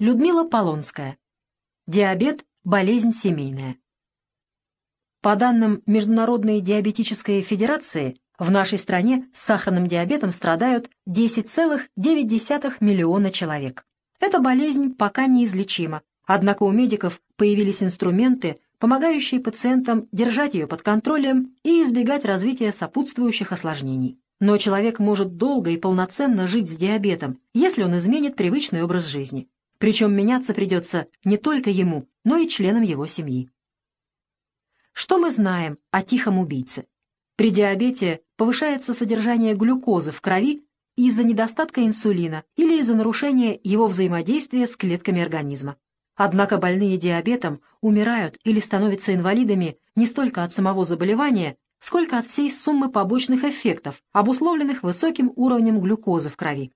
Людмила Полонская. Диабет – болезнь семейная. По данным Международной диабетической федерации, в нашей стране с сахарным диабетом страдают 10,9 миллиона человек. Эта болезнь пока неизлечима, однако у медиков появились инструменты, помогающие пациентам держать ее под контролем и избегать развития сопутствующих осложнений. Но человек может долго и полноценно жить с диабетом, если он изменит привычный образ жизни. Причем меняться придется не только ему, но и членам его семьи. Что мы знаем о тихом убийце? При диабете повышается содержание глюкозы в крови из-за недостатка инсулина или из-за нарушения его взаимодействия с клетками организма. Однако больные диабетом умирают или становятся инвалидами не столько от самого заболевания, сколько от всей суммы побочных эффектов, обусловленных высоким уровнем глюкозы в крови.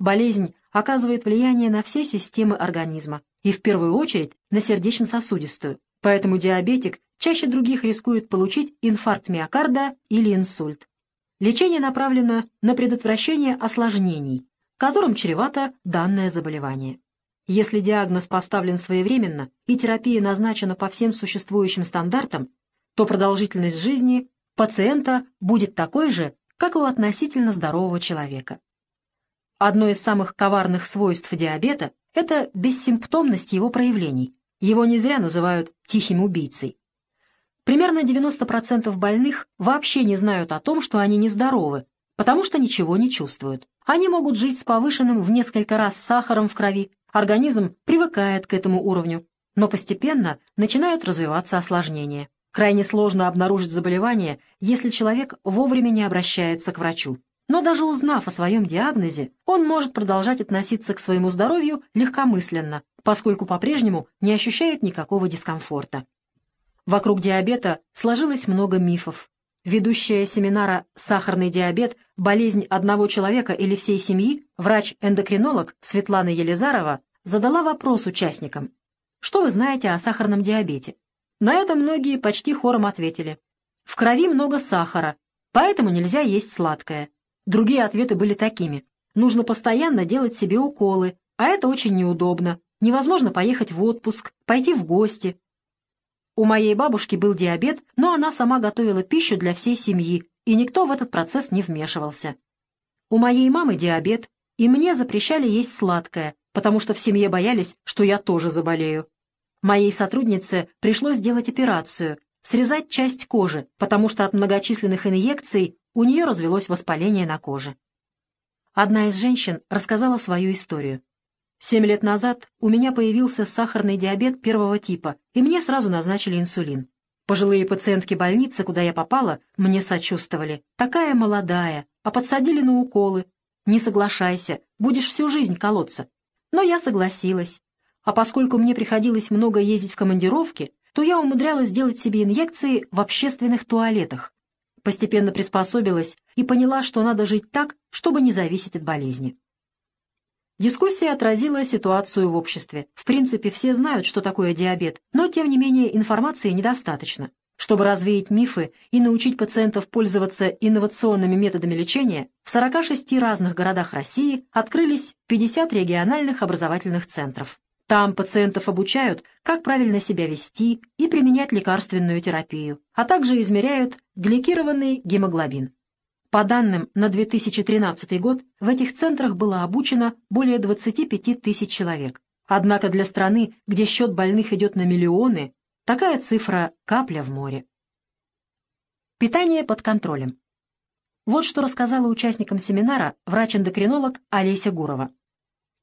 Болезнь оказывает влияние на все системы организма и в первую очередь на сердечно-сосудистую, поэтому диабетик чаще других рискует получить инфаркт миокарда или инсульт. Лечение направлено на предотвращение осложнений, которым чревато данное заболевание. Если диагноз поставлен своевременно и терапия назначена по всем существующим стандартам, то продолжительность жизни пациента будет такой же, как и у относительно здорового человека. Одно из самых коварных свойств диабета – это бессимптомность его проявлений. Его не зря называют «тихим убийцей». Примерно 90% больных вообще не знают о том, что они нездоровы, потому что ничего не чувствуют. Они могут жить с повышенным в несколько раз сахаром в крови, организм привыкает к этому уровню, но постепенно начинают развиваться осложнения. Крайне сложно обнаружить заболевание, если человек вовремя не обращается к врачу. Но даже узнав о своем диагнозе, он может продолжать относиться к своему здоровью легкомысленно, поскольку по-прежнему не ощущает никакого дискомфорта. Вокруг диабета сложилось много мифов. Ведущая семинара «Сахарный диабет. Болезнь одного человека или всей семьи» врач-эндокринолог Светлана Елизарова задала вопрос участникам. Что вы знаете о сахарном диабете? На это многие почти хором ответили. В крови много сахара, поэтому нельзя есть сладкое. Другие ответы были такими. Нужно постоянно делать себе уколы, а это очень неудобно. Невозможно поехать в отпуск, пойти в гости. У моей бабушки был диабет, но она сама готовила пищу для всей семьи, и никто в этот процесс не вмешивался. У моей мамы диабет, и мне запрещали есть сладкое, потому что в семье боялись, что я тоже заболею. Моей сотруднице пришлось делать операцию, срезать часть кожи, потому что от многочисленных инъекций у нее развелось воспаление на коже. Одна из женщин рассказала свою историю. Семь лет назад у меня появился сахарный диабет первого типа, и мне сразу назначили инсулин. Пожилые пациентки больницы, куда я попала, мне сочувствовали. Такая молодая, а подсадили на уколы. Не соглашайся, будешь всю жизнь колоться. Но я согласилась. А поскольку мне приходилось много ездить в командировки, то я умудрялась делать себе инъекции в общественных туалетах. Постепенно приспособилась и поняла, что надо жить так, чтобы не зависеть от болезни. Дискуссия отразила ситуацию в обществе. В принципе, все знают, что такое диабет, но, тем не менее, информации недостаточно. Чтобы развеять мифы и научить пациентов пользоваться инновационными методами лечения, в 46 разных городах России открылись 50 региональных образовательных центров. Там пациентов обучают, как правильно себя вести и применять лекарственную терапию, а также измеряют гликированный гемоглобин. По данным на 2013 год в этих центрах было обучено более 25 тысяч человек. Однако для страны, где счет больных идет на миллионы, такая цифра – капля в море. Питание под контролем. Вот что рассказала участникам семинара врач-эндокринолог Олеся Гурова.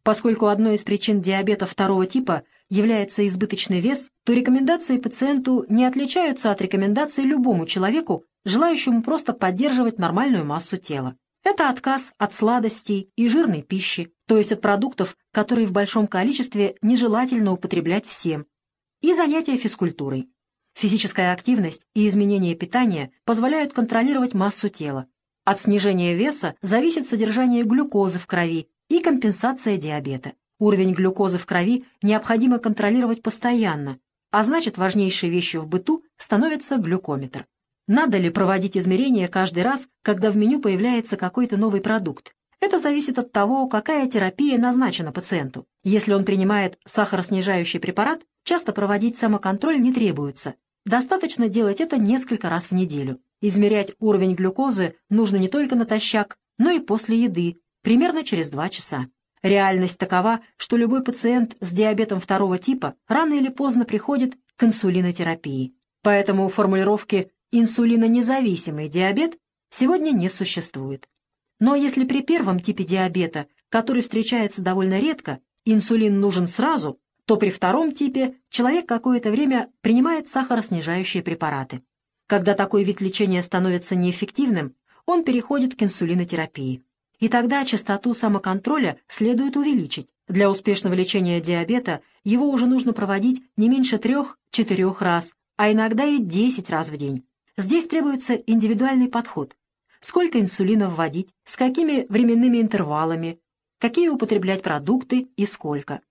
Поскольку одной из причин диабета второго типа является избыточный вес, то рекомендации пациенту не отличаются от рекомендаций любому человеку, желающему просто поддерживать нормальную массу тела. Это отказ от сладостей и жирной пищи, то есть от продуктов, которые в большом количестве нежелательно употреблять всем, и занятия физкультурой. Физическая активность и изменение питания позволяют контролировать массу тела. От снижения веса зависит содержание глюкозы в крови и компенсация диабета. Уровень глюкозы в крови необходимо контролировать постоянно, а значит важнейшей вещью в быту становится глюкометр. Надо ли проводить измерения каждый раз, когда в меню появляется какой-то новый продукт? Это зависит от того, какая терапия назначена пациенту. Если он принимает сахароснижающий препарат, часто проводить самоконтроль не требуется. Достаточно делать это несколько раз в неделю. Измерять уровень глюкозы нужно не только натощак, но и после еды, примерно через 2 часа. Реальность такова, что любой пациент с диабетом второго типа рано или поздно приходит к инсулинотерапии. Поэтому у формулировки «инсулинонезависимый диабет» сегодня не существует. Но если при первом типе диабета, который встречается довольно редко, инсулин нужен сразу, то при втором типе человек какое-то время принимает сахароснижающие препараты. Когда такой вид лечения становится неэффективным, он переходит к инсулинотерапии. И тогда частоту самоконтроля следует увеличить. Для успешного лечения диабета его уже нужно проводить не меньше трех-четырех раз, а иногда и 10 раз в день. Здесь требуется индивидуальный подход, сколько инсулина вводить, с какими временными интервалами, какие употреблять продукты и сколько.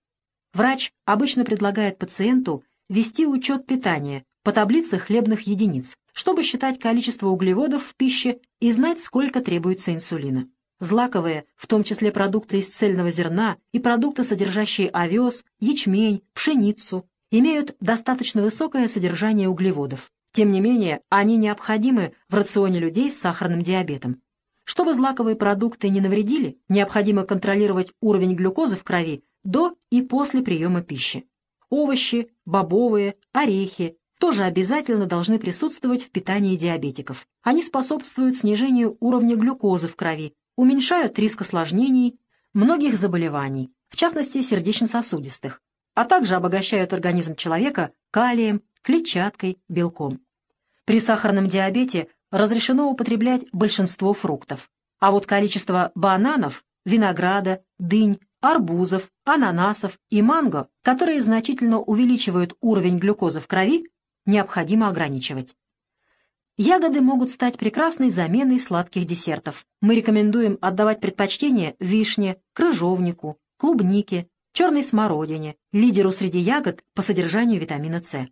Врач обычно предлагает пациенту вести учет питания по таблице хлебных единиц, чтобы считать количество углеводов в пище и знать, сколько требуется инсулина. Злаковые, в том числе продукты из цельного зерна и продукты, содержащие овес, ячмень, пшеницу, имеют достаточно высокое содержание углеводов. Тем не менее, они необходимы в рационе людей с сахарным диабетом. Чтобы злаковые продукты не навредили, необходимо контролировать уровень глюкозы в крови до и после приема пищи. Овощи, бобовые, орехи тоже обязательно должны присутствовать в питании диабетиков. Они способствуют снижению уровня глюкозы в крови, уменьшают риск осложнений многих заболеваний, в частности сердечно-сосудистых, а также обогащают организм человека калием, клетчаткой, белком. При сахарном диабете разрешено употреблять большинство фруктов, а вот количество бананов, винограда, дынь, арбузов, ананасов и манго, которые значительно увеличивают уровень глюкозы в крови, необходимо ограничивать. Ягоды могут стать прекрасной заменой сладких десертов. Мы рекомендуем отдавать предпочтение вишне, крыжовнику, клубнике, черной смородине, лидеру среди ягод по содержанию витамина С.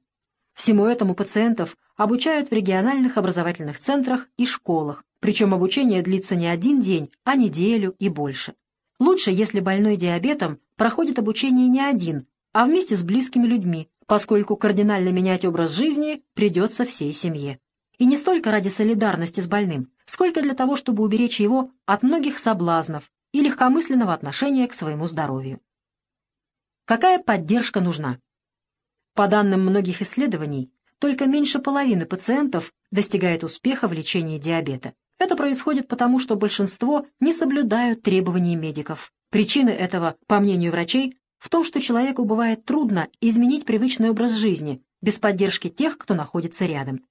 Всему этому пациентов обучают в региональных образовательных центрах и школах, причем обучение длится не один день, а неделю и больше. Лучше, если больной диабетом проходит обучение не один, а вместе с близкими людьми, поскольку кардинально менять образ жизни придется всей семье. И не столько ради солидарности с больным, сколько для того, чтобы уберечь его от многих соблазнов и легкомысленного отношения к своему здоровью. Какая поддержка нужна? По данным многих исследований, только меньше половины пациентов достигает успеха в лечении диабета. Это происходит потому, что большинство не соблюдают требований медиков. Причины этого, по мнению врачей, в том, что человеку бывает трудно изменить привычный образ жизни без поддержки тех, кто находится рядом.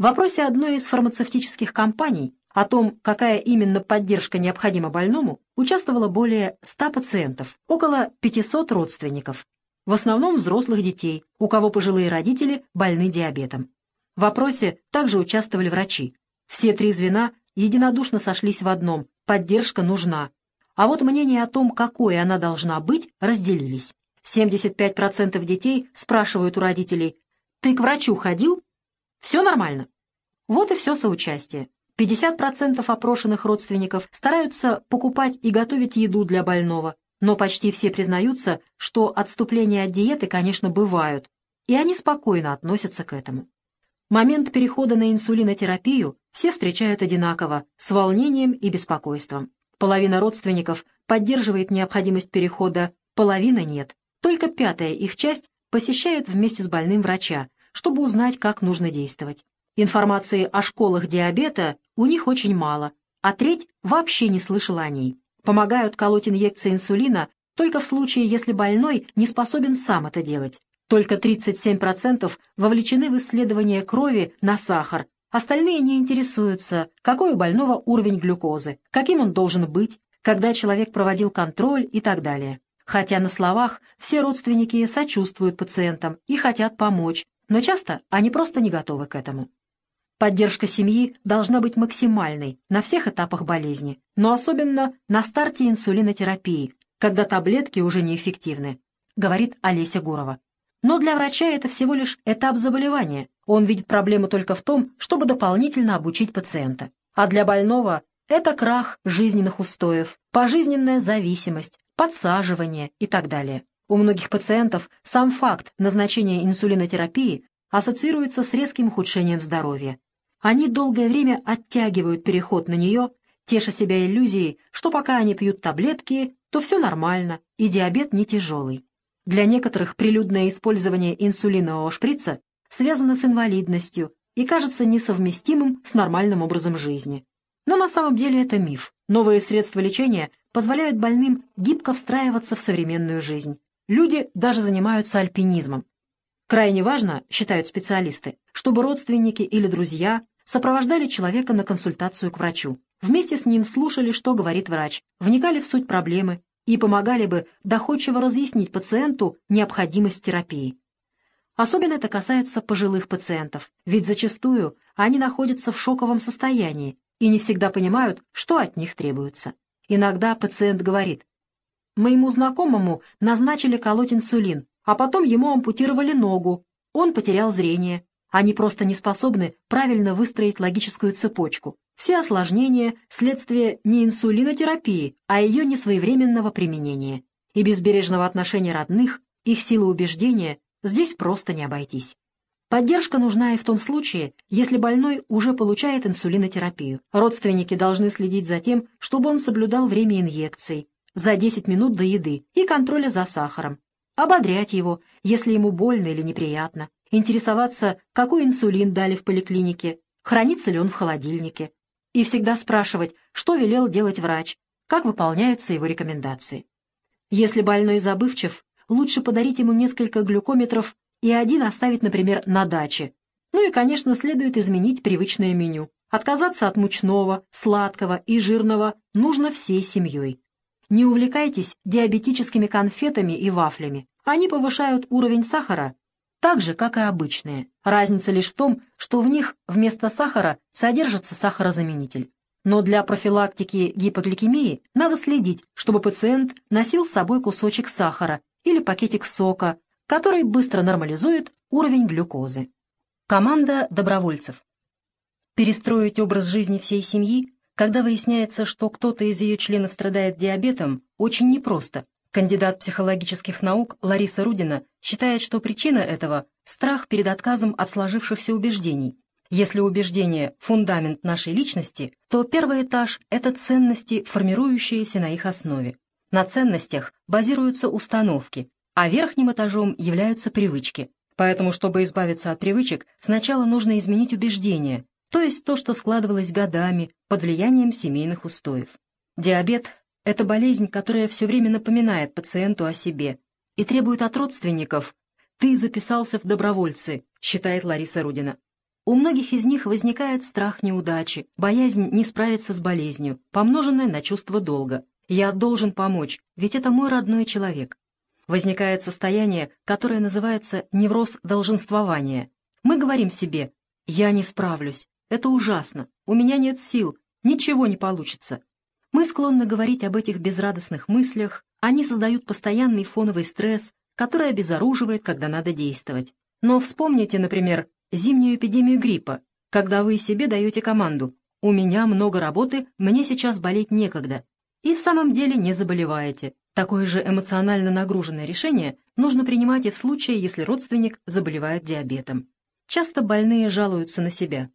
В вопросе одной из фармацевтических компаний о том, какая именно поддержка необходима больному, участвовало более 100 пациентов, около 500 родственников, в основном взрослых детей, у кого пожилые родители больны диабетом. В вопросе также участвовали врачи. Все три звена единодушно сошлись в одном – поддержка нужна. А вот мнение о том, какой она должна быть, разделились. 75% детей спрашивают у родителей «Ты к врачу ходил? Все нормально?» Вот и все соучастие. 50% опрошенных родственников стараются покупать и готовить еду для больного, но почти все признаются, что отступления от диеты, конечно, бывают, и они спокойно относятся к этому. Момент перехода на инсулинотерапию все встречают одинаково, с волнением и беспокойством. Половина родственников поддерживает необходимость перехода, половина нет. Только пятая их часть посещает вместе с больным врача, чтобы узнать, как нужно действовать. Информации о школах диабета у них очень мало, а треть вообще не слышала о ней. Помогают колоть инъекции инсулина только в случае, если больной не способен сам это делать. Только 37% вовлечены в исследование крови на сахар. Остальные не интересуются, какой у больного уровень глюкозы, каким он должен быть, когда человек проводил контроль и так далее. Хотя на словах все родственники сочувствуют пациентам и хотят помочь, но часто они просто не готовы к этому. Поддержка семьи должна быть максимальной на всех этапах болезни, но особенно на старте инсулинотерапии, когда таблетки уже неэффективны, говорит Олеся Гурова. Но для врача это всего лишь этап заболевания. Он видит проблему только в том, чтобы дополнительно обучить пациента. А для больного это крах жизненных устоев, пожизненная зависимость, подсаживание и так далее. У многих пациентов сам факт назначения инсулинотерапии ассоциируется с резким ухудшением здоровья. Они долгое время оттягивают переход на нее, теша себя иллюзией, что пока они пьют таблетки, то все нормально и диабет не тяжелый. Для некоторых прилюдное использование инсулинового шприца связано с инвалидностью и кажется несовместимым с нормальным образом жизни. Но на самом деле это миф. Новые средства лечения позволяют больным гибко встраиваться в современную жизнь. Люди даже занимаются альпинизмом. Крайне важно, считают специалисты, чтобы родственники или друзья сопровождали человека на консультацию к врачу. Вместе с ним слушали, что говорит врач, вникали в суть проблемы и помогали бы доходчиво разъяснить пациенту необходимость терапии. Особенно это касается пожилых пациентов, ведь зачастую они находятся в шоковом состоянии и не всегда понимают, что от них требуется. Иногда пациент говорит, Моему знакомому назначили колоть инсулин, а потом ему ампутировали ногу. Он потерял зрение. Они просто не способны правильно выстроить логическую цепочку. Все осложнения – следствие не инсулинотерапии, а ее несвоевременного применения. И без бережного отношения родных, их силы убеждения здесь просто не обойтись. Поддержка нужна и в том случае, если больной уже получает инсулинотерапию. Родственники должны следить за тем, чтобы он соблюдал время инъекций, за 10 минут до еды и контроля за сахаром, ободрять его, если ему больно или неприятно, интересоваться, какой инсулин дали в поликлинике, хранится ли он в холодильнике, и всегда спрашивать, что велел делать врач, как выполняются его рекомендации. Если больной забывчив, лучше подарить ему несколько глюкометров и один оставить, например, на даче. Ну и, конечно, следует изменить привычное меню. Отказаться от мучного, сладкого и жирного нужно всей семьей. Не увлекайтесь диабетическими конфетами и вафлями. Они повышают уровень сахара так же, как и обычные. Разница лишь в том, что в них вместо сахара содержится сахарозаменитель. Но для профилактики гипогликемии надо следить, чтобы пациент носил с собой кусочек сахара или пакетик сока, который быстро нормализует уровень глюкозы. Команда добровольцев. Перестроить образ жизни всей семьи когда выясняется, что кто-то из ее членов страдает диабетом, очень непросто. Кандидат психологических наук Лариса Рудина считает, что причина этого – страх перед отказом от сложившихся убеждений. Если убеждение – фундамент нашей личности, то первый этаж – это ценности, формирующиеся на их основе. На ценностях базируются установки, а верхним этажом являются привычки. Поэтому, чтобы избавиться от привычек, сначала нужно изменить убеждения, то есть то, что складывалось годами под влиянием семейных устоев. Диабет – это болезнь, которая все время напоминает пациенту о себе и требует от родственников «ты записался в добровольцы», считает Лариса Рудина. У многих из них возникает страх неудачи, боязнь не справиться с болезнью, помноженная на чувство долга. «Я должен помочь, ведь это мой родной человек». Возникает состояние, которое называется невроз долженствования. Мы говорим себе «я не справлюсь», это ужасно. У меня нет сил. Ничего не получится. Мы склонны говорить об этих безрадостных мыслях. Они создают постоянный фоновый стресс, который обезоруживает, когда надо действовать. Но вспомните, например, зимнюю эпидемию гриппа, когда вы себе даете команду «У меня много работы, мне сейчас болеть некогда». И в самом деле не заболеваете. Такое же эмоционально нагруженное решение нужно принимать и в случае, если родственник заболевает диабетом. Часто больные жалуются на себя.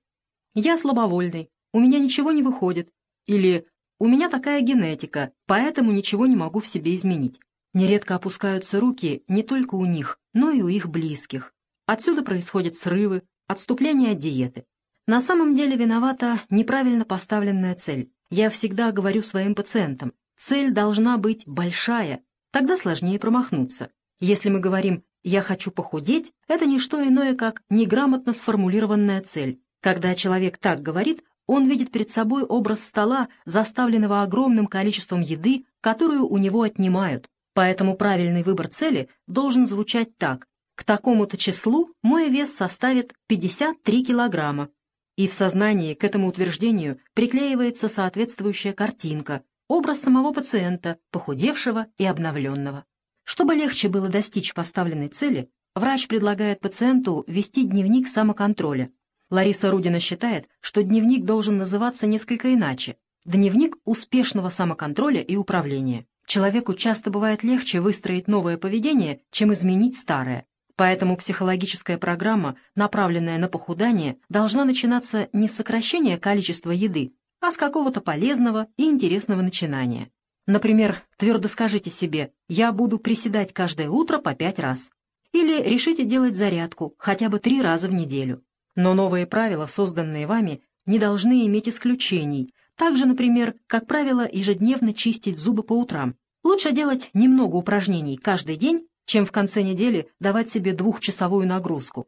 «Я слабовольный, у меня ничего не выходит» или «У меня такая генетика, поэтому ничего не могу в себе изменить». Нередко опускаются руки не только у них, но и у их близких. Отсюда происходят срывы, отступление от диеты. На самом деле виновата неправильно поставленная цель. Я всегда говорю своим пациентам, цель должна быть большая, тогда сложнее промахнуться. Если мы говорим «я хочу похудеть», это не что иное, как неграмотно сформулированная цель. Когда человек так говорит, он видит перед собой образ стола, заставленного огромным количеством еды, которую у него отнимают. Поэтому правильный выбор цели должен звучать так. К такому-то числу мой вес составит 53 килограмма. И в сознании к этому утверждению приклеивается соответствующая картинка, образ самого пациента, похудевшего и обновленного. Чтобы легче было достичь поставленной цели, врач предлагает пациенту вести дневник самоконтроля, Лариса Рудина считает, что дневник должен называться несколько иначе Дневник успешного самоконтроля и управления. Человеку часто бывает легче выстроить новое поведение, чем изменить старое. Поэтому психологическая программа, направленная на похудание, должна начинаться не с сокращения количества еды, а с какого-то полезного и интересного начинания. Например, твердо скажите себе «я буду приседать каждое утро по пять раз». Или решите делать зарядку хотя бы три раза в неделю. Но новые правила, созданные вами, не должны иметь исключений. Так же, например, как правило, ежедневно чистить зубы по утрам. Лучше делать немного упражнений каждый день, чем в конце недели давать себе двухчасовую нагрузку.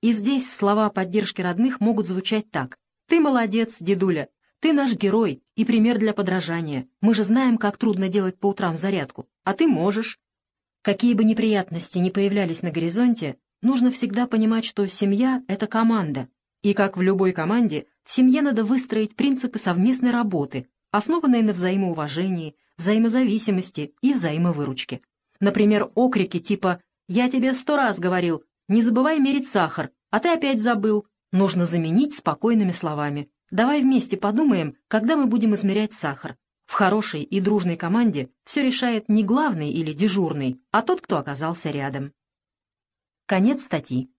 И здесь слова поддержки родных могут звучать так. «Ты молодец, дедуля, ты наш герой и пример для подражания. Мы же знаем, как трудно делать по утрам зарядку, а ты можешь». Какие бы неприятности ни появлялись на горизонте, нужно всегда понимать, что семья — это команда. И как в любой команде, в семье надо выстроить принципы совместной работы, основанные на взаимоуважении, взаимозависимости и взаимовыручке. Например, окрики типа «Я тебе сто раз говорил, не забывай мерить сахар, а ты опять забыл» нужно заменить спокойными словами. Давай вместе подумаем, когда мы будем измерять сахар. В хорошей и дружной команде все решает не главный или дежурный, а тот, кто оказался рядом. Конец статьи.